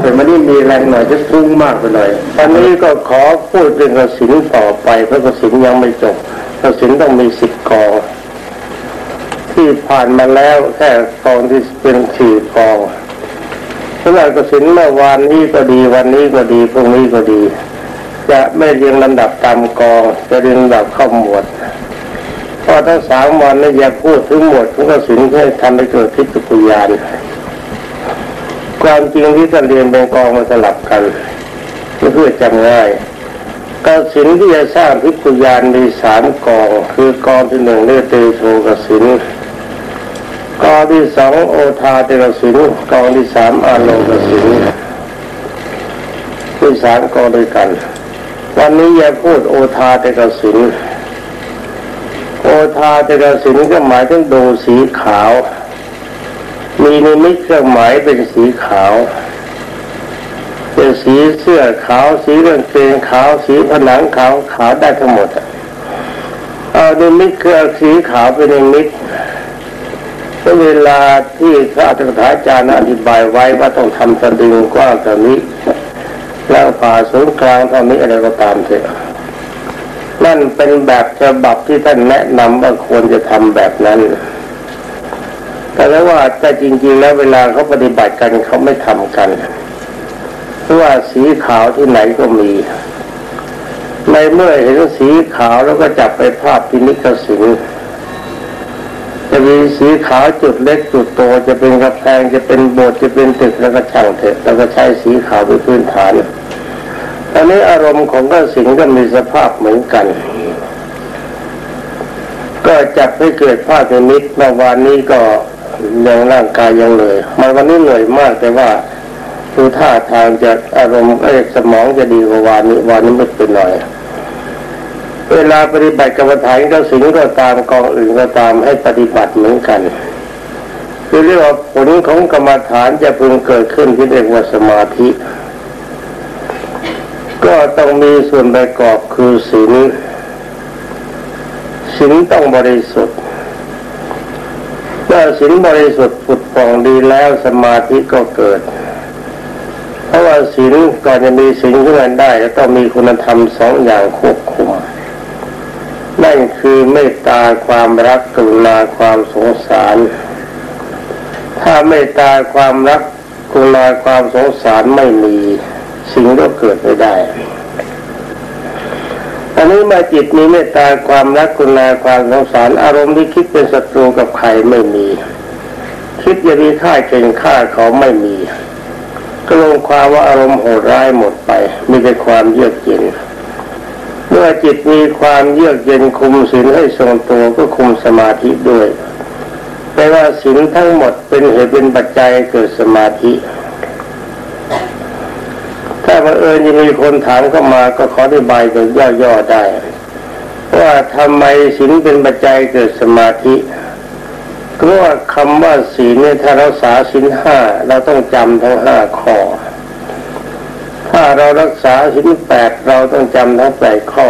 แต่มันนี่มีแรงหน่อยจะฟุ้งมากไปหน่อยตอนนี้ก็ขอพูดเรื่องกสินต่อไปเพราะกสินยังไม่จบกสินต้องมีสิบกองที่ผ่านมาแล้วแค่กองที่เป็นสี่กองสำหรับกสินเมื่อวานนี้ก็ดีวันนี้ก็ดีพรุ่งนี้ก็ดี จะไม่เรียงลำดับตามกองจะเรียงลำดับเข้าหมวดเพราะทั้งสามวันนี้อย่าพูดถึงหมวดของกสินให้ทำให้เกิดทิฏฐิปุยาน ความจริงที่จะเรียนเป็นกองมาสลับกันเพื่อจำง่ายกสินที่จะสร้างทิฏฐิยานมีสามกอง คือกองที่หนึ่งเรียกเตโชกสินกองที่สองโอทาเตกสินกองที่สามอาโลกสินที่สามกองด้วยกัน วันนี้อย่าพูดโอทาเตกสินโอทาเตกสินก็หมายถึงดูสีขาว มีนิมิตเครื่องหมายเป็นสีขาว เป็นสีเสื้อขาวสีกางเกงขาวสีผนังขาวขาวได้ทั้งหมดเอานิมิตคือสีขาวเป็นนิมิตเวลาที่พระอัฏฐาจารย์อธิบายไว้ว่าต้องทำสะดึงกว้างเท่านี้แล้วผ่าศูนย์กลางเท่านี้อะไรก็ตามเถอะนั่นเป็นแบบฉบับที่ท่านแนะนำว่าควรจะทำแบบนั้น แต่แล้วว่าแต่จริง ๆ แล้วเวลาเขาปฏิบัติกันเขาไม่ทำกันเพราะว่าสีขาวที่ไหนก็มีในเมื่อเห็นสีขาวแล้วก็จับไปภาพพินิจสินจะมีสีขาวจุดเล็กจุดโตจะเป็นกระแพงจะเป็นโบสถ์จะเป็นตึกแล้วก็ช่างเถอะแล้วก็ใช้สีขาวเป็นพื้นฐานตอนนี้อารมณ์ของกสิงก็มีสภาพเหมือนกัน ก็จับให้เกิดภาพในนิดเมื่อวานนี้ก็ ยังร่างกายยังเหนื่อยมันวันนี้เหนื่อยมากแต่ว่าดูท่าทางจะอารมณ์เอ้สมองจะดีกว่าวานนี้วานนี้ไม่เป็นหน่อย เวลาปฏิบัติกรรมฐานก็สิ่งก็ตามกองอื่นก็ตามให้ปฏิบัติเหมือนกันคือเรียกว่าผลของกรรมฐานจะพึงเกิดขึ้นที่เรียกว่าสมาธิ ก็ต้องมีส่วนประกอบคือศีลศีลต้องบริสุทธิ์ เมื่อศีลบริสุทธิ์ผุดผ่องดีแล้วสมาธิก็เกิด เพราะว่าศีลก่อนจะมีศีลขึ้นมาได้จะต้องมีคุณธรรมสองอย่างควบคุมนั่นคือเมตตาความรักกรุณาความสงสาร ถ้าเมตตาความรักกรุณาความสงสารไม่มีสิ่งก็เกิดไม่ได้ อันนี้มาจิตมีเมตตาความรักกุณาความสงสารอารมณ์ที่คิดเป็นศัตรูกับใครไม่มี คิดจะมีค่าเก่งค่าเขาไม่มีก็ลงความว่าอารมณ์โหดร้ายหมดไป มีแต่ความเยือกเย็นเมื่อจิตมีความเยือกเย็นคุมศีลให้ทรงตัวก็คุมสมาธิด้วยแปลว่าศีลทั้งหมดเป็นเหตุเป็นปัจจัยเกิดสมาธิ บังเอิญยังมีคนถามเข้ามาก็ขออธิบายแบบย่อๆได้ ว่าทำไมศีลเป็นปัจจัยเกิดสมาธิก็ว่าคำว่าศีลเนี่ยถ้ารักษาศีลห้าเราต้องจำทั้งห้าข้อ ถ้าเรารักษาสินแปดเราต้องจำทั้งแปดข้อ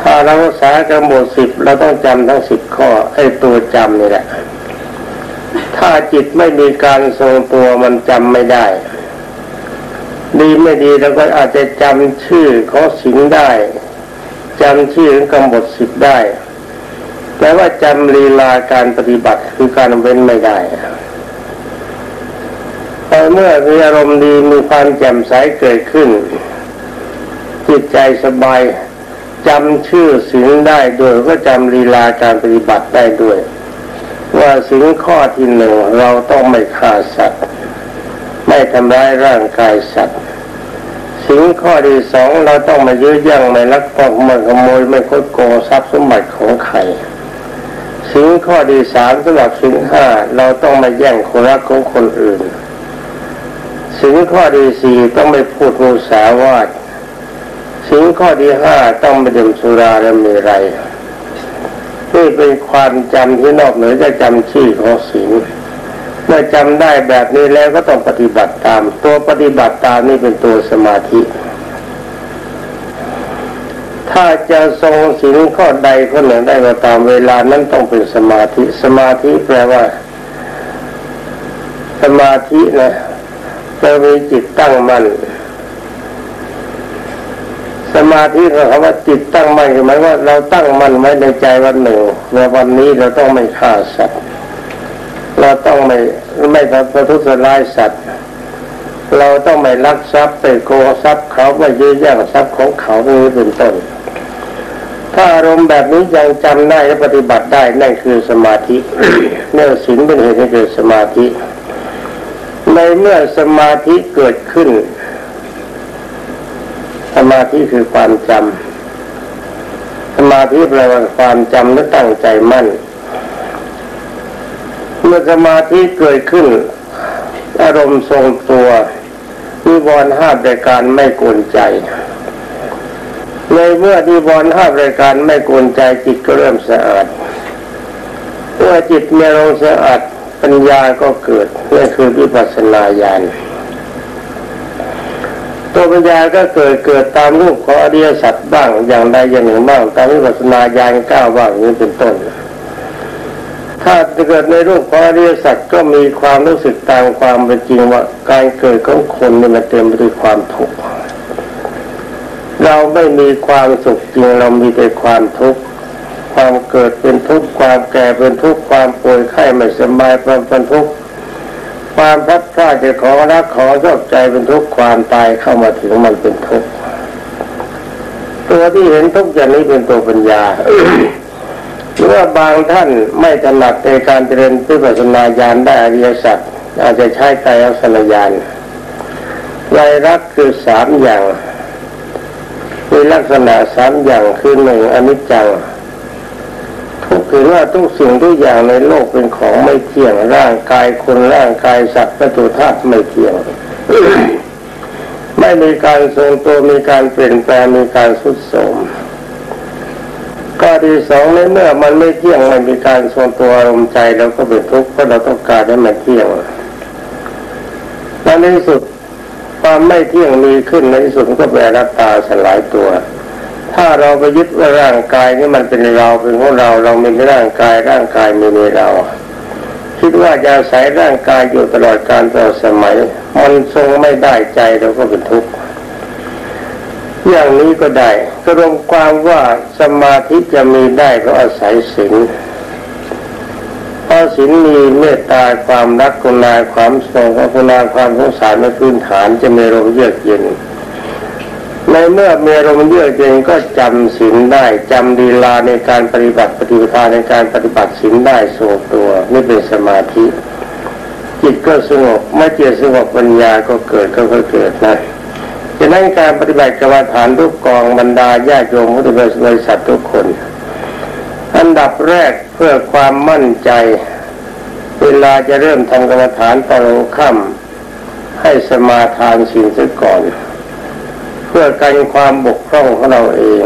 ถ้าเรารักษากำหนดสิบเราต้องจำทั้งสิบข้อไอ้ตัวจำนี่แหละ ถ้าจิตไม่มีการทรงตัวมันจำไม่ได้ ดีไม่ดีเราก็อาจจะจำชื่อขอสิงได้จำชื่อของกำหนดสิบได้แต่ว่าจำลีลาการปฏิบัติคือการเว้นไม่ได้พอเมื่อมีอารมณ์ดีมีความแจ่มใสเกิดขึ้น จิตใจสบายจำชื่อสิ่งได้ด้วยก็จำลีลาการปฏิบัติได้ด้วย ว่าสิ่งข้อที่หนึ่งเราต้องไม่ฆ่าสัตว์ ไม่ทำร้ายร่างกายสัตว์ สิ่งข้อที่สองเราต้องมายื้อยั่งไม่ลักตองไม่ขโมยไม่คดโกงทรัพย์สมบัติของใครสิ่งข้อที่สามสำหรับสิ่งห้าเราต้องมาแย่งคนรักของคนอื่นสิ่งข้อที่สี่ต้องไม่พูดมุสาวาทสิ่งข้อที่ห้าต้องไม่ดื่มสุราและมีไรนี่เป็นความจำที่นอกเหนือจากจำชื่อของสิ่ง มื่อจำได้แบบนี้แล้วก็ต้องปฏิบัติตาม ตัวปฏิบัติตามนี่เป็นตัวสมาธิ ถ้าจะทรงสิ่งข้อใดข้อหนึ่งได้ก็ตามเวลานั้นต้องเป็นสมาธิ สมาธิแปลว่า สมาธินะจะมีจิตตั้งมั่นสมาธิเราคำว่าจิตตั้งมั่นหมายว่าเราตั้งมั่นไว้ในใจวันหนึ่งในวันนี้เราต้องไม่ฆ่าสัตว์เราต้องไม่ ไม่ทำประทุษร้ายสัตว์ เราต้องไม่ลักทรัพย์ไปโกงทรัพย์เขาไม่ยื้อแย่งทรัพย์ของเขานี้เป็นต้น ถ้าอารมณ์แบบนี้ยังจำได้และปฏิบัติได้นั่นคือสมาธิเนื่อสิ่งเป็นเหตุให้เกิดสมาธิ ในเมื่อสมาธิเกิดขึ้น สมาธิคือความจำสมาธิแปลว่าความจำและตั้งใจมั่น มื่อสมาธิเกิดขึ้น อารมณ์ทรงตัวนิวรณ์ห้ารายการไม่กวนใจ ในเมื่อนิวรณ์ห้ารายการไม่กวนใจจิตก็เริ่มสะอาดเมื่อจิตมีอารมณ์สะอาดปัญญาก็เกิดนั่คือวิปัสสนาญาณตัวปัญญาก็เกิดเกิดตามรูปของอริยสัจบ้างอย่างใดอย่างหนึ่งบ้างตามวิปัสสนาญาณก้าวบ้างนี้เป็นต้น ถ้าเกิดในรูปของอริยสัจก็มีความรู้สึกตามความเป็นจริงว่าการเกิดของคนนี่มันเต็มไปด้วยความทุกข์เราไม่มีความสุขจริงเรามีแต่ความทุกข์ความเกิดเป็นทุกข์ความแก่เป็นทุกข์ความป่วยไข้ไม่สบายเป็นทุกข์ความพัดพลาดจะขอรักขอชอบใจเป็นทุกข์ความตายเข้ามาถึงมันเป็นทุกข์ตัวที่เห็นทุกข์อย่างนี้เป็นตัวปัญญา หรือว่าบางท่านไม่ถนัดในการเจริญพิปัสนาญาณได้อริยสัจอาจจะใช้ใจอัสนญาณไตรรักคือสามอย่างมีลักษณะสามอย่างคือหนึ่งอนิจจังทุกคือว่าทุกสิ่งทุกอย่างในโลกเป็นของไม่เที่ยงร่างกายคนร่างกายสัตว์ประตูธาตุไม่เที่ยง ไม่มีการทรงตัวมีการเปลี่ยนแปลงมีการสุดโทม ก็ที่สองในเมื่อมันไม่เที่ยงไม่มีการทรงตัวอารมณ์ใจเราก็เป็นทุกข์เพราะเราต้องการให้มันเที่ยงและในที่สุดความไม่เที่ยงมีขึ้นในที่สุดก็แปรรับตาสลายตัว ถ้าเราไปยึดว่าร่างกายนี่มันเป็นเราเป็นของเราเรามีร่างกายร่างกายมีในเรา คิดว่าจะใส่ร่างกายอยู่ตลอดการตลอดสมัย มันทรงไม่ได้ใจเราก็เป็นทุกข์อย่างนี้ก็ได้ กรวมความว่าสมาธิจะมีได้ก็อาศัยศีลเพราะศีลมีเมตตาความรักกุณาความทรงกุณาความสงสารในพื้นฐานจะมีลมเยือกเย็นในเมื่อมีอารมเยือกเย็นก็จำศีลได้จำดีลาในการปฏิบัติปฏิปทาในการปฏิบัติศีลได้ทรงตัวนี่เป็นสมาธิ จิตก็สงบไม่เจตสงบปัญญาก็เกิดก็เกิดนะ จะนั้นการปฏิบัติกรรมฐานทุกกองบรรดาญาโยมพุทธบริษัททุกคน อันดับแรกเพื่อความมั่นใจ เวลาจะเริ่มทำกรรมฐานตอนค่ำให้สมาทานศีลซะก่อน เพื่อกันความบกพร่องของเราเอง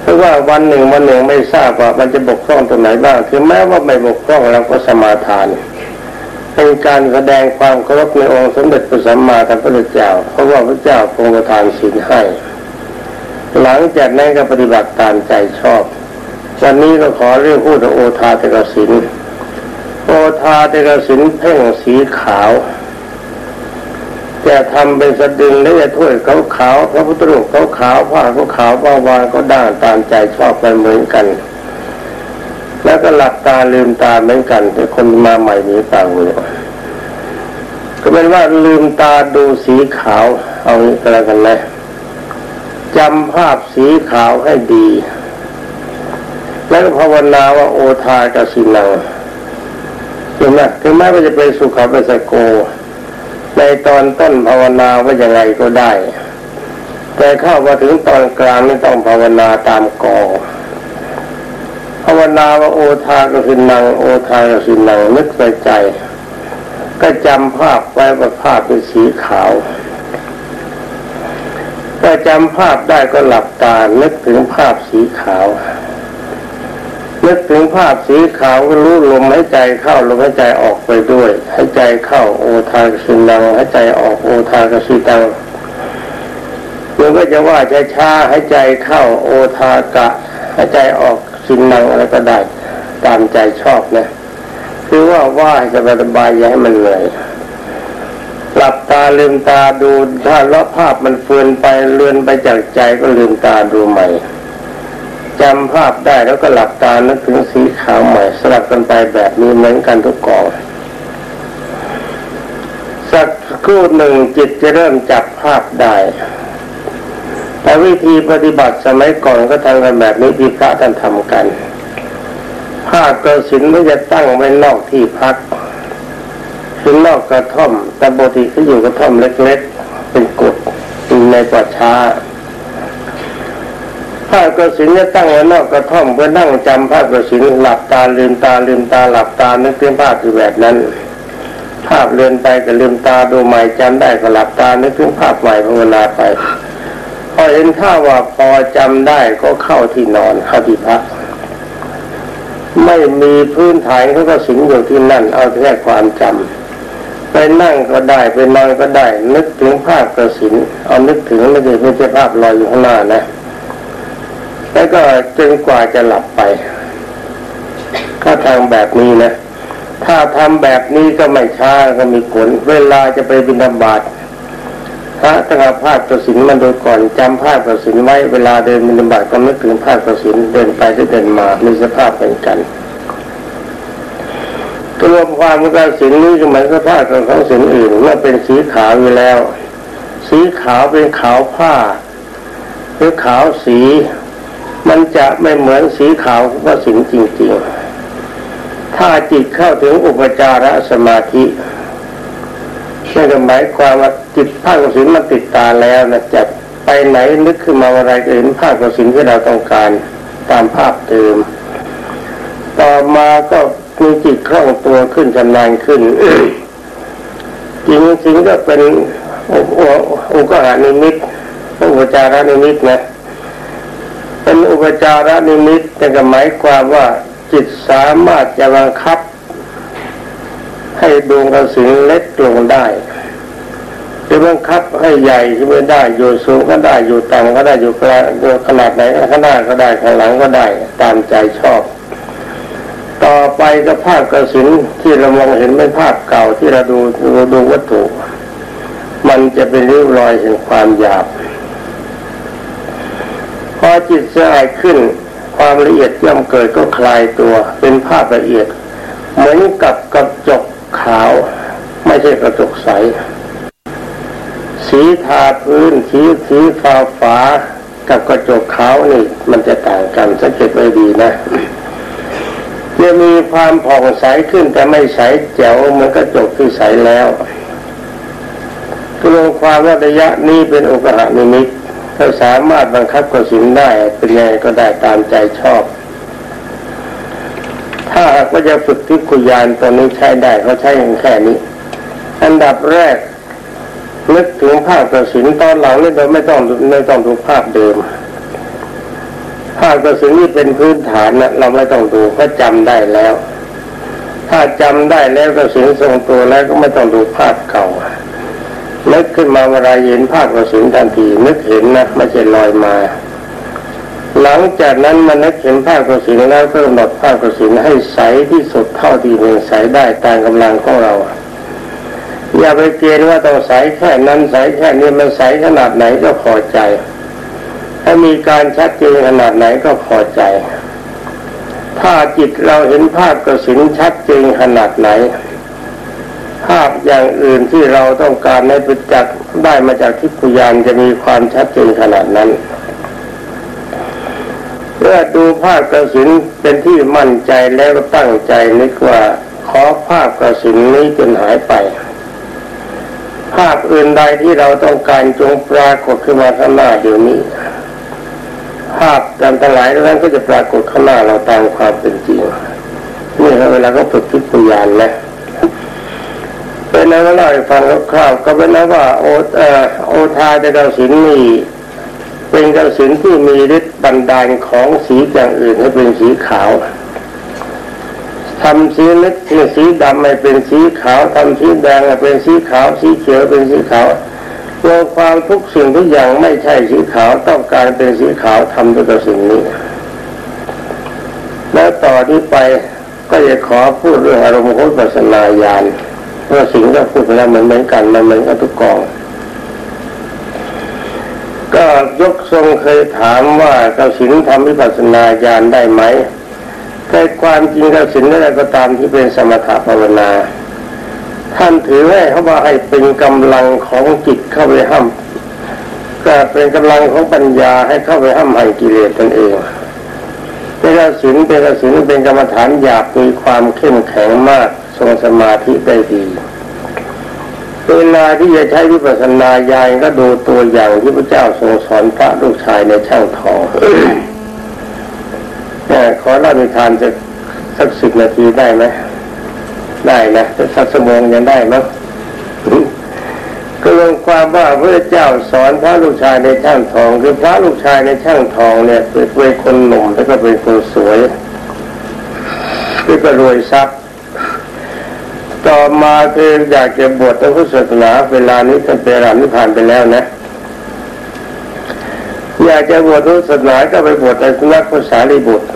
เพราะว่าวันหนึ่งวันหนึ่งไม่ทราบว่ามันจะบกพร่องตรงไหนบ้าง คือแม้ว่าไม่บกพร่องเราก็สมาทาน เป็นการแสดงความเคารพในองค์สมเด็จพระสัมมาสัมพุทธเจ้า เพราะว่าพระเจ้าคงประทานศีลให้ หลังจากนั้นก็ปฏิบัติตามใจชอบ วันนี้ก็ขอเรื่องพูดโอทาเตกสินโอทาเตกสินเพ่งสีขาวจะทำเป็นสะดึงและจะถ้วยเขาขาวพระพุทธรูปเขาขาวผ้าเขาขาวบางวางก็ด่างตามใจชอบไปเหมือนกัน แล้วก็หลับตาลืมตาเหมือนกัน แต่คนมาใหม่นี้ต่างเลยก็เป็นว่าลืมตาดูสีขาว เอางี้กันนะจำภาพสีขาวให้ดี แล้วภาวนาว่าโอทากสินังเห็นไหมถึงแม้ว่าจะเป็นสุขาเป็นสโก ในตอนต้นภาวนาว่ายังไงก็ได้ แต่เข้ามาถึงตอนกลางนี่ต้องภาวนาตามกอ ภาวนาว่าโอทาก็คือนัง โอทาก็คือนังนึกใส่ใจ ก็จำภาพไว้ว่าภาพเป็นสีขาวก็จำภาพได้ก็หลับตานึกถึงภาพสีขาวนึกถึงภาพสีขาวก็รู้ลมหายใจเข้าลมหายใจออกไปด้วยหายใจเข้าโอทากสินังหายใจออกโอทากสิตังมันก็จะว่าช้าๆหายใจเข้าโอทากะหายใจออก สินนังอะไรก็ได้ตามใจชอบนะคือว่าว่าให้สบายอย่าให้มันเหนื่อยหลืมตาดูถ้าละภาพมันเฟือนไปเลือนไปจากใจก็ลืมตาดูใหม่จำภาพได้แล้วก็หลับตานึกถึงสีขาวใหม่สลับกันไปแบบนี้เหมือนกันทุกกองสักครู่หนึ่งจิตจะเริ่มจับภาพได้ แต่วิธีปฏิบัติสมัยก่อนก็ทำกันแบบนี้ที่พระท่านทำกันภาพกระสินไม่จะตั้งไว้นอกที่พักคือนอกกระท่อมแต่ปกติเขาอยู่กระท่อมเล็กๆ เป็นกฎในป่าช้าภาพกระสินจะตั้งไว้นอกกระท่อมเพื่อนั่งจำภาพกระสินหลับตาลืมตาลืมตาหลับตานึกถึงภาพที่แบบนั้น ภาพเลือนไปก็ลืมตาดูใหม่จำได้ก็หลับตานึกถึงภาพใหม่ภาวนาไป พอเห็นท่าว่าพอจำได้ก็เข้าที่นอนเข้าที่พักไม่มีพื้นฐานเขาก็สิงอยู่ที่นั่น เอาแค่ความจำไปนั่งก็ได้ไปนอนก็ได้ นึกถึงภาพกระสินเอานึกถึงไม่ใช่ไม่ใช่ภาพลอยอยู่ข้างหน้านะ แล้วก็จนกว่าจะหลับไปก็ทางแบบนี้นะ ถ้าทำแบบนี้ก็ไม่ช้าก็มีผล เวลาจะไปบิณฑบาต พระตั้งภาพกระสินมันดูก่อนจำภาพกระสินไว้เวลาเดินบิณฑบาตก็นึกถึงภาพกระสินเดินไปหรือเดินมามีสภาพเป็นกันตัวความกระสินนี้ก็เหมือนสภาพของสินอื่นเมื่อเป็นสีขาวอยู่แล้ว สีขาวเป็นขาวผ้าหรือขาวสี มันจะไม่เหมือนสีขาวว่าสิงจริงๆ ถ้าจิตเข้าถึงอุปจารสมาธิ นั่นหมายความว่าจิตภาคสินมันติดตาแล้วนะจะไปไหนนึกขึ้นมาอะไรก็เห็นภาพกสินที่เราต้องการตามภาพเดิมต่อมาก็มีจิตคล่องตัวขึ้นชำนาญขึ้นจริงจริงก็เป็นอุกหานิมิตอุปจารานิมิตนะเป็นอุปจาระนิมิตแต่ก็หมายความว่าจิตสามารถจะบังคับ ให้ดวงกระสินเล็กลงได้หรือบังคับให้ใหญ่ขึ้นไปได้อยู่สูงก็ได้อยู่ต่ำก็ได้อยู่กลางอยู่ขนาดไหนข้างหน้าก็ได้ข้างหลังก็ได้ตามใจชอบ ต่อไปก็ภาพกระสินที่เรามองเห็นเป็นภาพเก่าที่เราดูดูดูวัตถุ มันจะเป็นริ้วรอยแห่งความหยาบพอจิตสลายขึ้นความละเอียดย่อมเกิดก็คลายตัวเป็นภาพละเอียดเหมือนกับกระจก ขาว ไม่ใช่กระจกใส สีทาพื้นสีสีฟ้าฝากับกระจกขาวนี่ มันจะต่างกันสังเกตไว้ดีนะจะมีความผ่องใสขึ้นแต่ไม่ใสแจ๋วเมือนกระจกที่ใสแล้วตัวความว่าระยะนี้เป็นโอกาสนิมิตถ้าสามารถบังคับกระสินได้เป็นไงก็ได้ตามใจชอบ ถ้ากว่าจะฝึกทิคุยานตัวนี้ใช้ได้เขาใช้อย่างแค่นี้ อันดับแรกนึกถึงภาพกสินตอนหลังนี่เราไม่ต้องไม่ต้องดูภาพเดิม ภาพกสินนี่เป็นพื้นฐานนะเราไม่ต้องดูก็จำได้แล้ว ถ้าจำได้แล้วกสินทรงตัวแล้วก็ไม่ต้องดูภาพเก่านึกขึ้นมาเวลาเห็นภาพกระสินทันทีนึกเห็นนะไม่ใช่ลอยมา หลังจากนั้นมันนึกเห็นภาพกระสินแล้วก็กำหนดภาพกระสินให้ใสที่สุดเท่าที่มันใสได้ตามกำลังของเรา อย่าไปเกณฑ์ว่าต้องใสแค่นั้นใสแค่นี้มันใสขนาดไหนก็พอใจ ถ้ามีการชัดเจนขนาดไหนก็พอใจ ถ้าจิตเราเห็นภาพกระสินชัดเจนขนาดไหน ภาพอย่างอื่นที่เราต้องการในปิจักได้มาจากทิพยานจะมีความชัดเจนขนาดนั้น เมื่อดูภาพกระสินเป็นที่มั่นใจแล้วตั้งใจนึกว่าขอภาพกระสินนี้จนหายไป ภาพอื่นใดที่เราต้องการจงปรากฏขึ้นมาข้างหน้าเดี๋ยวนี้ ภาพต่างหลายนั้นก็จะปรากฏข้างหน้าเราตามความเป็นจริงนี่เวลาก็ฝึกทิพยานนะเป็นนั้นก็เล่าให้ฟังคร่าวๆก็เป็นนั้นว่าโออโอทาจะกสินนี่ เป็นกระสินที่มีฤทธิ์บันดาลของสีอย่างอื่นให้เป็นสีขาวทำสีเล็กที่สีดำให้เป็นสีขาวทำสีแดงให้เป็นสีขาวสีเขียวเป็นสีขาวตัวความทุกสิ่งทุกอย่างไม่ใช่สีขาวต้องการเป็นสีขาวทำด้วยกสิ่งนี้ แล้วต่อที่ไปก็จะขอพูดเรื่องอารมณ์โคตรปัสนาญาณเพราะสิ่งที่พูดไปแล้วเหมือนเหมือนกันมันเหมือนกันทุกกอง ก็ยกทรงเคยถามว่ากสินทำวิปัสสนาญาณได้ไหมแต่ความจริงกสินอะไรก็ตามที่เป็นสมถะภาวนา ท่านถือให้เขาว่าให้เป็นกำลังของจิตเข้าไปห้ามก็เป็นกำลังของปัญญาให้เข้าไปห้ามให้กิเลสตนเองเป็นกสินเป็นกสินเป็นกรรมฐานหยาบมีความเข้มแข็งมากทรงสมาธิได้ดี เวลาที่จะใช้วิปัสสนาญาณก็ดูตัวอย่างที่พระเจ้าทรงสอนพระลูกชายในช่างทองขอเล่านิทานจะสักสิบนาทีได้ไหมได้นะสักสมองยังได้ไหมก็ลงความว่าพระเจ้าสอนพระลูกชายในช่างทอง คือพระลูกชายในช่างทองเนี่ยเป็นคนหนุ่มแล้วก็เป็นคนสวยคือก็รวยทรัพย์ ต่อมาคืออยากจะบวชในพุทธศาสนาเวลานี้ท่านเปรานิพานไปแล้วนะ อยากจะบวชพุทธศาสนาก็ไปบวชในสนักภาษาลิบุตร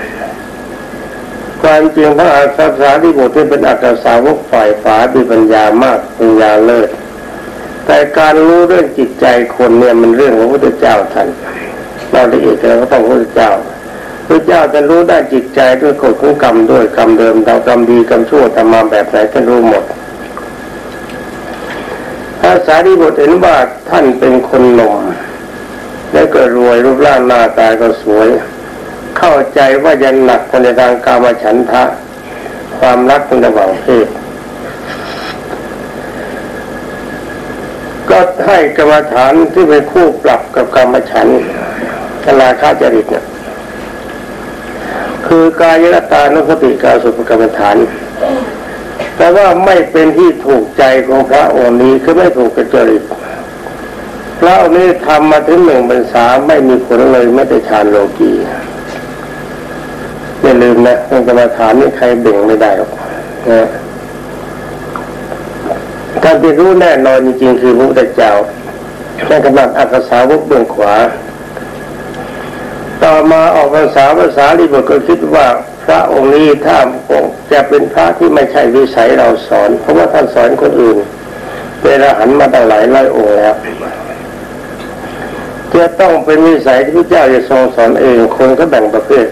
ความจริงพระอาสาสาลิบุตรที่เป็นอักษาวกฝ่ายฝาดีปัญญามากปัญญาเลิศแต่การรู้เรื่องจิตใจคนเนี่ยมันเรื่องของพระพุทธเจ้าท่านเราละเอียดเราก็ต้องพระพุทธเจ้า พระเจ้าจะรู้ได้จิตใจด้วยกฎของกรรมด้วยกรรมเดิมเรากรรมดีกรรมชั่วทำมาแบบไหนท่านรู้หมดถ้าสารีบุตรเห็นว่าท่านเป็นคนหนุ่มและก็รวยรูปร่างหน้าตาก็สวย เข้าใจว่ายันหนักในทางกามฉันทะ ความรักในระหว่างเพศก็ให้กรรมฐานที่เป็นคู่ปรับกับกรรมฉันธนาคาจริตเนี่ย คือกายยตานุสติการสุภกรรมฐาน แต่ว่าไม่เป็นที่ถูกใจของพระองค์นี้คือไม่ถูกกระจริตพระองค์นี้ทำมาถึงหนึ่งพรรษาไม่มีผลเลยไม่ได้ฌานโลกีอย่าลืมนะองค์กรรมฐานนี่ใครเบ่งไม่ได้หรอกนะการที่รู้แน่นอนจริงๆคือพระพุทธเจ้าในกำลังอักษาวกเบื้องขวา ต่อมาออกภาษาภาษาลิบุตรก็คิดว่าพระองค์นี้ถ้าจะเป็นพระที่ไม่ใช่วิสัยเราสอน เพราะว่าท่านสอนคนอื่นเป็นหันมาตั้งหลายร้อยองค์แล้วจะต้องเป็นวิสัยที่พระเจ้าจะทรงสอนเองคนก็แบ่งประเภท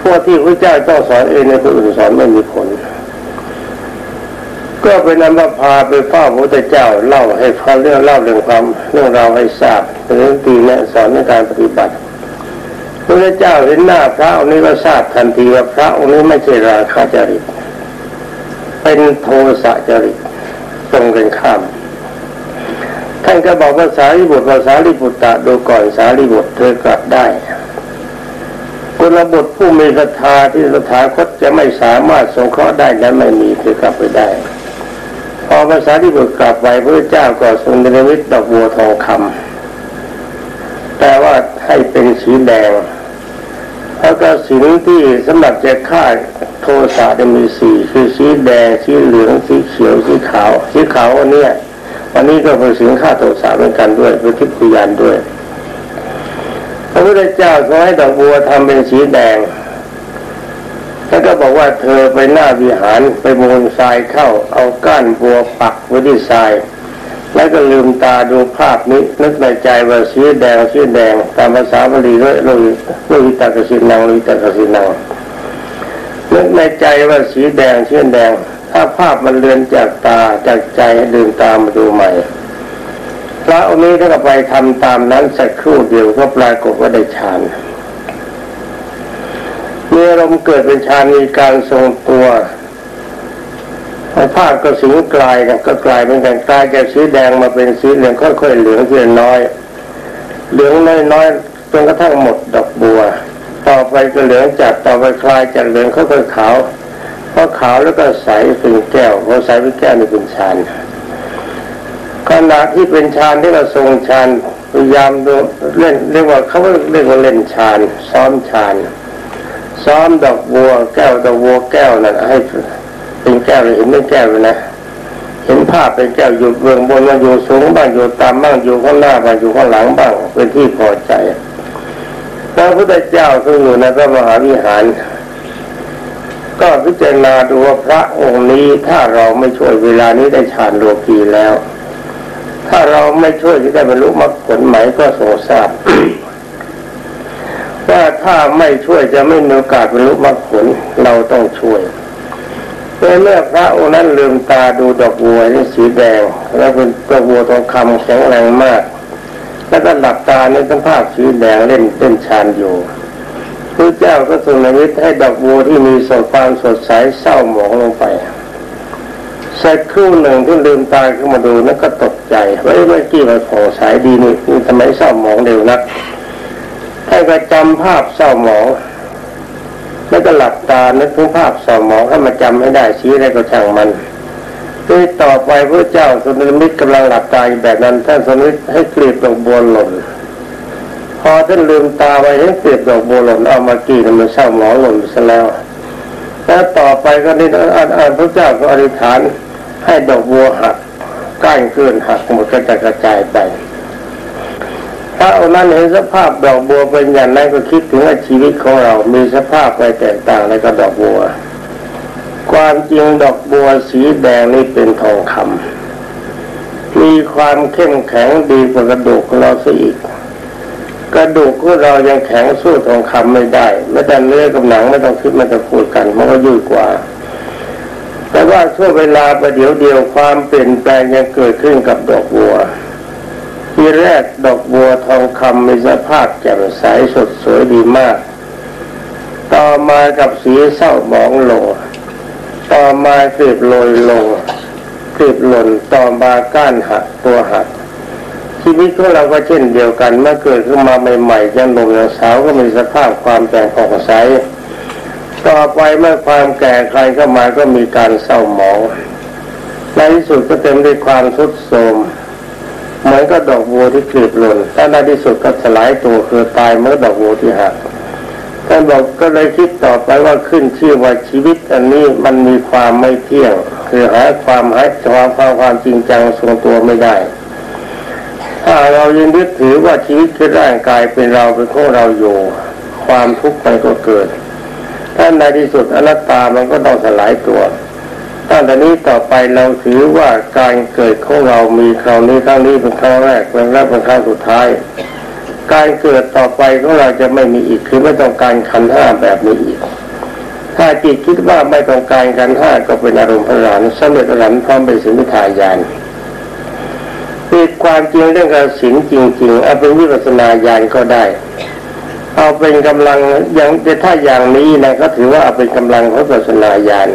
พวกที่พระเจ้าต้องสอนเองในคนอื่นสอนไม่มีผล ก็เป็นนำพาไปเฝ้าพระเจ้าเล่าให้ฟังเรื่องเล่าเรื่องความเรื่องราวให้ทราบเรื่องตีแนะสอนในการปฏิบัติ พระเจ้าเห็นหน้าพระองค์นี้ก็ทราบทันทีว่าพระองค์นี้ไม่ใช่ราคะจริต เป็นโทสะจริตตรงกันข้ามท่านก็บอกภาษาลิบุตรภาษาลิบุตรตะดูก่อนสาลิบุตรเธอกลับได้กุลบุตรผู้มีศรัทธาที่สถาคตจะไม่สามารถสงเคราะห์ได้และไม่มีเธอกลับไปได้ พอภาษาลิบุตรกลับไปพระเจ้าก็ทรงเนวิตดอกบัวทองคำแต่ว่า ให้เป็นสีแดงแล้วก็สีที่สำหรับจะฆ่าโทสะจะมีสีคือสีแดงสีเหลืองสีเขียวสีขาว สีขาววันนี้วันนี้ก็เป็นสีฆ่าโทสะเหมือนกันด้วยเป็นทิพยานด้วยพระพุทธเจ้าทรงให้ดอกบัวทำเป็นสีแดงแล้วก็บอกว่าเธอไปหน้าวิหารไปมูลทรายเข้าเอาก้านบัวปักไว้ที่ทราย แล้วก็ลืมตาดูภาพนี้นึกในใจว่าสีแดงสีแดงตามภาษาบาลีเลยโลโลหิตากสินังลหิตากสินังนึกในใจว่าสีแดงสีแดง ถ้าภาพมันเลือนจากตาจากใจลืมตามาดูใหม่พระองค์นี้ถ้าไปทำตามนั้นสักครู่เดียวก็ปรากฏว่าได้ฌานเมื่อลมเกิดเป็นฌานมีการทรงตัว พอภาก็สีกลายกันก็กลายเป็นกันกลายจากสีแดงมาเป็นสีเหลืองค่อยๆเหลืองทีละน้อย เหลืองน้อยๆจนกระทั่งหมดดอกบัว ต่อไปก็เหลืองจัดต่อไปคลายจากเหลืองค่อยๆขาวพอขาวแล้วก็ใสเป็นแก้วพอใสเป็นแก้วนี่เป็นชานขณะที่เป็นชานที่เราทรงชานพยายามเล่นเรียกว่าเขาเรียกว่าเล่นชานซ้อมชานซ้อมดอกบัว แก้วดอกบัวแก้วนั่นให้ เป็นแก้วเห็นไม่แก้วเลยนะเห็นภาพเป็นแก้วอยู่เบื้องบนมาอยู่สูงบ้างอยู่ตามบ้างอยู่ข้างหน้าบ้างอยู่ข้างหลังบ้างเป็นที่พอใจพระพุทธเจ้าทรงอยู่ในพระมหาวิหาร ก็พิจารณาดูว่าพระองค์นี้ถ้าเราไม่ช่วยเวลานี้ได้ฌานโลกีแล้ว ถ้าเราไม่ช่วยจะได้บรรลุมรรคผลไหมก็ทรงทราบว่าถ้าไม่ช่วยจะไม่มีโอกาสบรรลุมรรคผลเราต้องช่วย เมื่อพระองค์นั้นลืมตาดูดอกบัวนี่สีแดง แล้วเป็นดอกบัวทองคำแข็งแรงมาก แล้วก็หลับตาในสภาพสีแดงเล่นเล่นชานอยู่พระเจ้าก็ทรงนิมิตให้ดอกบัวที่มีสดความสดใสเศร้าหมองลงไปสักครู่หนึ่งที่ลืมตาขึ้นมาดูนั่นก็ตกใจว่าเมื่อกี้มันผ่องใสดีนี่นี่ทำไมเศร้าหมองเร็วนักท่านก็จำภาพเศร้าหมอง แล้วก็หลับตานึกถึงภาพเศร้าหมองให้มาจำให้ได้ชี้อะไรก็ช่างมันด้วยต่อไปพระเจ้าสนมิตรกำลังหลับตาแบบนั้นท่านสนมิตรให้กลีบดอกบัวหล่นพอท่านลืมตาไปเห็นเปลียบดอกบัวหล่นเอามากี่มันเศร้าหมองหล่นซะแล้วแล้วต่อไปก็นี่อันพระเจ้าก็อธิษฐานให้ดอกบัวหักก้านเกินหักหมดก็จะกระจายไป ถ้าเอานั้นเห็นสภาพดอกบัวเป็นอย่างนั้นก็คิดถึงว่าชีวิตของเรามีสภาพไปแตกต่างในกับดอกบัว ความจริงดอกบัวสีแดงนี่เป็นทองคำมีความเข้มแข็งดีกว่ากระดูกของเราซะอีก กระดูกของเรายังแข็งสู้ทองคำไม่ได้ไม่แต่เนื้อกับหนังไม่ต้องคิดม่ต้องพูดกันมันก็ยืดกว่าแต่ว่าช่วงเวลาประเดี๋ยวเดียวความเปลี่ยนแปลงยังเกิดขึ้นกับดอกบัว แรกดอกบัวทองคำมีสภาพแจ่มใสสดสวยดีมาก ต่อมากับสีเศร้าหมองลง ต่อมากรีบโรยลงกรีบหล่นต่อมาก้านหักตัวหักชีวิตของเราก็เช่นเดียวกันเมื่อเกิดขึ้นมาใหม่ๆยังหนุ่มยังสาวก็มีสภาพความแต่งผ่องใสต่อไปเมื่อความแก่ใครเข้ามาก็มีการเศร้าหมองในที่สุดก็เต็มด้วยความทุดโทรม เหมือนกับดอกบัวที่กลีบหล่นถ้าในที่สุดก็สลายตัวคือตายเมื่อดอกบัวที่หักท่านบอกก็เลยคิดต่อไปว่าขึ้นชื่อว่าชีวิตอันนี้มันมีความไม่เที่ยง คือหาความหาความความความจริงจังทรงตัวไม่ได้ ถ้าเรายังยึดถือว่าชีวิตคือร่างกายเป็นเราเป็นของเราอยู่ ความทุกข์มันก็เกิดถ้าในที่สุดอนัตตามันก็ต้องสลายตัว ตั้งแต่นี้ต่อไปเราถือว่าการเกิดของเรามีคราวนี้ครั้งนี้เป็นครั้งแรกและแรกเป็นครั้งสุดท้าย การเกิดต่อไปของเราจะไม่มีอีกคือไม่ต้องการขันห้าแบบนี้อีกถ้าจิตคิดว่าไม่ต้องการขันห้าก็เป็นอารมณ์พลานสำเร็จหลันพร้อมเป็นสิมิทายานคือความจริงเรื่องการศีลจริงๆเอาเป็นวิปัสนาญาณก็ได้ เอาเป็นกำลังอย่างแต่ถ้าอย่างนี้นะก็ถือว่าเอาเป็นกำลังของวิปัสนาญาณ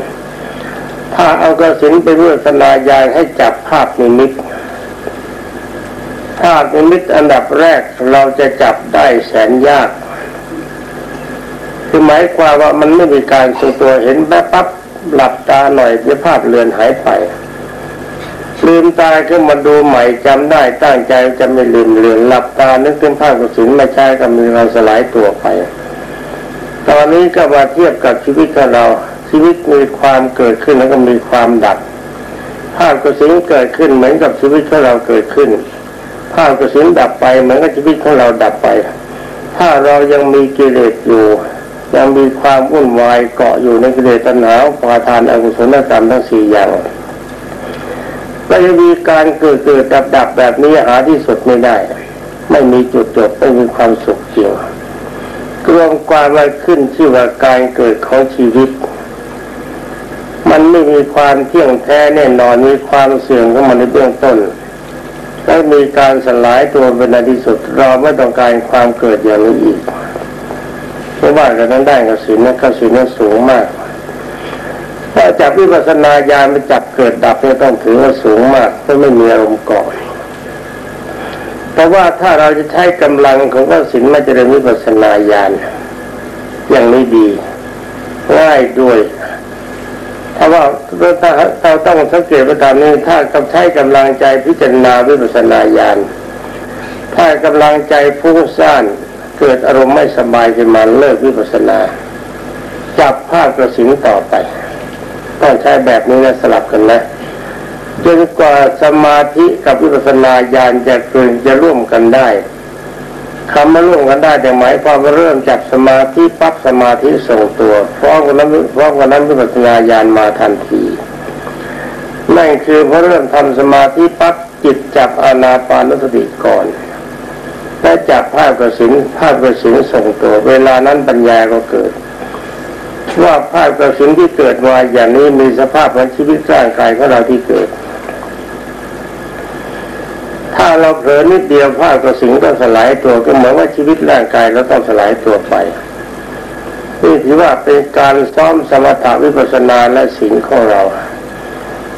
ถ้าเอากระสินเป็นวิปัสนาญาณให้จับภาพนิมิต ภาพนิมิตอันดับแรกเราจะจับได้แสนยาก คือหมายความว่ามันไม่มีการสุตัวเห็นแป๊บปั๊บหลับตาหน่อยเดี๋ยวภาพเลือนหายไปลืมตาขึ้นมาดูใหม่จำได้ตั้งใจจะไม่ลืมเลือนหลับตานึกถึงภาพกระสินไม่ใช่กับมือเราสลายตัวไป ตอนนี้ก็มาเทียบกับชีวิตของเรา ชีวิตมีความเกิดขึ้นแล้วก็มีความดับ ภาพกระสินเกิดขึ้นเหมือนกับชีวิตของเราเกิดขึ้น ภาพกระสินดับไปเหมือนกับชีวิตของเราดับไป ถ้าเรายังมีกิเลสอยู่ ยังมีความวุ่นวายเกาะอยู่ในกิเลสตัณหาปาทานอกุศลกรรมทั้งสี่อย่างก็จะมีการเกิดเกิดดับดับแบบนี้หาที่สุดไม่ได้ ไม่มีจุดจบไม่มีความสุขจริงรวมความมาขึ้นชื่อว่าการเกิดของชีวิต มันไม่มีความเที่ยงแท้แน่นอนมีความเสื่อมของมันในเบื้องต้นและมีการสลายตัวเป็นในที่สุดเราไม่ต้องการความเกิดอย่างนี้อีกเพราะว่ากันนั้นได้กับศีลนั้นกับศีลนั้นสูงมากถ้าจับวิปัสสนาญาณไปจับเกิดดับเนี่ยต้องถือว่าสูงมากเพราไม่มีอารมณ์ก่อนแต่ว่าถ้าเราจะใช้กำลังของก็สินมาเจริญวิปัสสนาญาณอย่างนี้ดีง่ายด้วยาว่าถ้าเราต้องสังเกตว่าตามนี้ถ้ากับใช้กำลังใจพิจารณาวิปัสสนาญาณถ้ากำลังใจฟุ้งซ่านเกิดอารมณ์ไม่สบายขึ้นมาเลิกวิปัสสนา จับภาพกระสินต่อไปต้องใช้แบบนี้นะสลับกันนะจนกว่าสมาธิกับวิปัสสนาญาณจะเกินจะร่วมกันได้ คำมาร่วมกันได้แต่หมายความว่าเริ่มจากสมาธิปั๊บสมาธิส่งตัวพร้อมกันนั้นพร้อมกันนั้นวิปัสสนาญาณมาทันทีนั่นคือพอเริ่มทำสมาธิปั๊บจิตจับอานาปานสติก่อนและจับภาพกระสินภาพกระสินส่งตัว เวลานั้นปัญญาก็เกิดว่าภาพกระสินที่เกิดมาอย่างนี้มีสภาพเหมือนชีวิตร่างกายของเราที่เกิด เราเผลอนิดเดียวภากระสินก็สลายตัวก็เหมือนว่าชีวิตร่างกายเราต้องสลายตัวไปนี่ถือว่าเป็นการซ้อมสมถะวิปัสสนาและสิ่งของเรา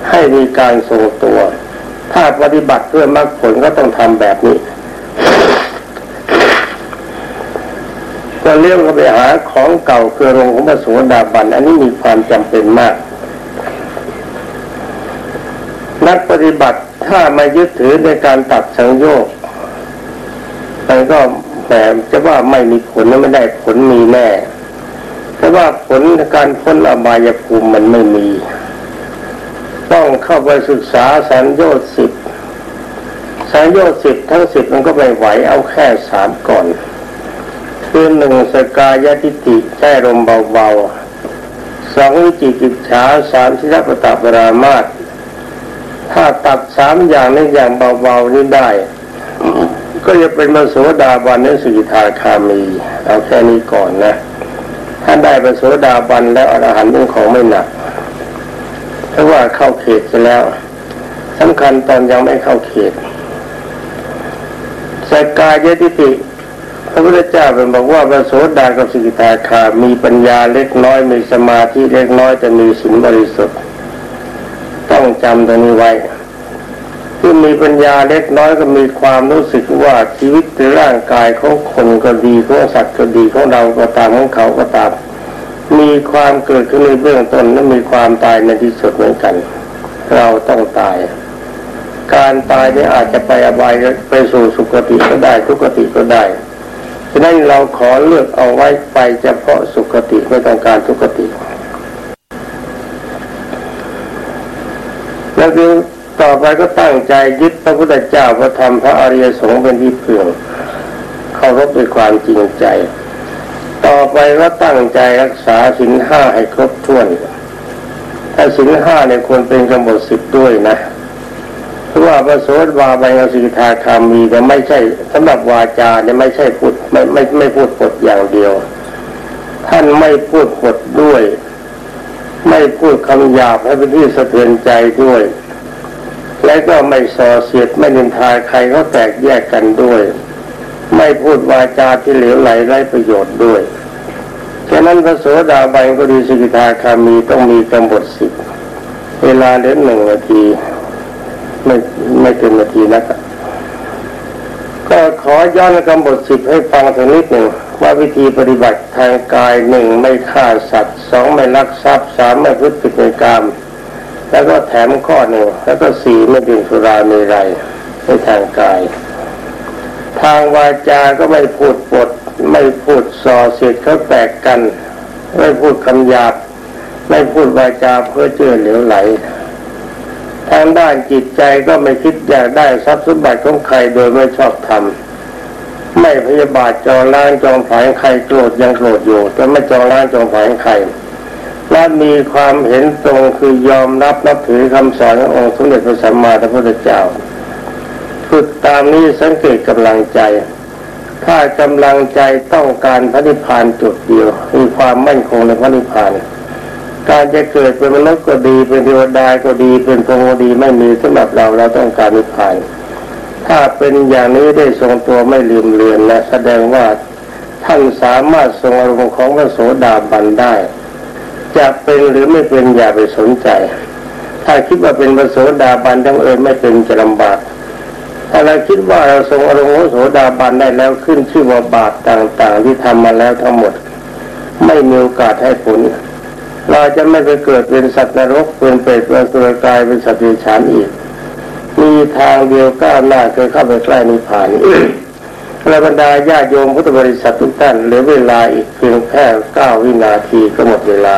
ให้มีการทรงตัว ถ้าปฏิบัติเพื่อมรรคผลก็ต้องทำแบบนี้ก็เลี้ยวเข้าไปหาของเก่าคือรงของพระโสดาบันอันนี้มีความจำเป็นมาก นักปฏิบัติ ถ้าไม่ยึดถือในการตัดสังโยกมันก็แต่จะว่าไม่มีผลไม่ได้ผลมีแน่แต่ว่าผลการพ้นอบายภูมิมันไม่มี ต้องเข้าไปศึกษาสัญโยชน์สิบสัญโยชน์สิบทั้งสิบมันก็ไม่ไหวเอาแค่สามก่อน คือหนึ่งสกายทิฏฐิใช้ลมเบาๆสองวิจิกิจฉาสามทิฏฐปตปรามาต ถ้าตัดสามอย่างนี้อย่างเบาๆนี้ได้ ก็จะเป็นมโสดาบันในสิกขาคามี เอาแค่นี้ก่อนนะ ถ้าได้มโสดาบันแล้วอรหันต์เป็นของไม่หนักเพราะว่าเข้าเขตไปแล้วสำคัญตอนยังไม่เข้าเขตสกายทิฏฐิพระพุทธเจ้าเป็นบอกว่าพระโสดากับสิกขาคามีปัญญาเล็กน้อยมีสมาธิเล็กน้อยจะมีสินบริสุทธิ์ จำตรงนี้ไว้ที่มีปัญญาเล็กน้อยก็มีความรู้สึกว่าชีวิตในร่างกายของคนก็ดีของสัตว์ก็ดีของเราก็ตามของเขาก็ตาม มีความเกิดขึ้นในเบื้องต้นและมีความตายในที่สุดเหมือนกัน เราต้องตาย การตายนี้อาจจะไปอบายไปสู่สุคติก็ได้ทุกติก็ได้ฉะนั้นเราขอเลือกเอาไว้ไปเฉพาะสุคติไม่ต้องการทุกติ แล้วคือต่อไปก็ตั้งใจยึดพระพุทธเจ้าพระธรรมพระอริยสงฆ์เป็นที่พึ่งเคารพด้วยความจริงใจ ต่อไปก็ตั้งใจรักษาสินห้าให้ครบถ้วนถ้าสินห้าเนี่ยควรเป็นกำหนดสิบด้วยนะเพราะว่าพระโสดาบันสิกขาคามีแต่ไม่ใช่สำหรับวาจาเนี่ยไม่ใช่พูดไม่ไม่ไม่พูดปดอย่างเดียว ท่านไม่พูดปดด้วย ไม่พูดคำหยาบให้เป็นที่สะเทือนใจด้วย และก็ไม่ส่อเสียดไม่นินทาใครเขาแตกแยกกันด้วย ไม่พูดวาจาที่เหลวไหลไร้ประโยชน์ด้วยฉะนั้นพระโสดาบันก็ดีสิกขาคามีต้องมีกำหนดสิบเวลาเดือนหนึ่งนาที ไม่ไม่เกินนาทีนะครับก็ขอย้อนคำบทสิบให้ฟังสักนิดหนึ่ง ว่าวิธีปฏิบัติทางกายหนึ่งไม่ฆ่าสัตว์สองไม่ลักทรัพย์สามไม่พฤติดในกรรมแล้วก็แถมข้อหนึ่งแล้วก็สี่ไม่ดื่มสุรามีไรในทางกาย ทางวาจาก็ไม่พูดปด ไม่พูดส่อเสียดเขาแตกกัน ไม่พูดคำหยาบ ไม่พูดวาจาเพื่อเจือเหลวไหล ทางด้านจิตใจก็ไม่คิดอยากได้ทรัพย์สมบัติของใครโดยไม่ชอบทำ ไม่พยาบาทจองล้างจองผายใครโกรธยังโกรธอยู่แต่ไม่จองล้างจองผายใครและมีความเห็นตรงคือยอมรับนับถือคำสอนขององค์สมเด็จพระสัมมาสัมพุทธเจ้าฝึกตามนี้สังเกตกำลังใจ ถ้ากำลังใจต้องการพระนิพพานจุดเดียว มีความมั่นคงในพระนิพพาน การจะเกิดเป็นมนุษย์ก็ดีเป็นเทวดาก็ดีเป็นพรหมก็ดีไม่มีสำหรับเราเราต้องการนิพพาน ถ้าเป็นอย่างนี้ได้ทรงตัวไม่ลืมเลือนและแสดงว่าท่านสามารถทรงอารมณ์ของพระโสดาบันได้ จะเป็นหรือไม่เป็นอย่าไปสนใจ ถ้าคิดว่าเป็นพระโสดาบันทั้งเอิญไม่เป็นจะลำบากถ้าเราคิดว่าเราทรงอารมณ์ของโสดาบันได้แล้วขึ้นชื่อว่าบาปต่างๆ ที่ทำมาแล้วทั้งหมด ไม่มีโอกาสให้ผลเราจะไม่ไปเกิดเป็นสัตว์นรกเป็นเปรตเป็นสุรกายเป็นสัตว์เดรัจฉานอีก มีทางเดียวก้าวหน้าคือเข้าไปใกล้นิพพานและบรรดาญาโยมพุทธบริษัททุกท่านเหลือเวลาอีกเพียงแค่เก้าวินาทีก็หมดเวลา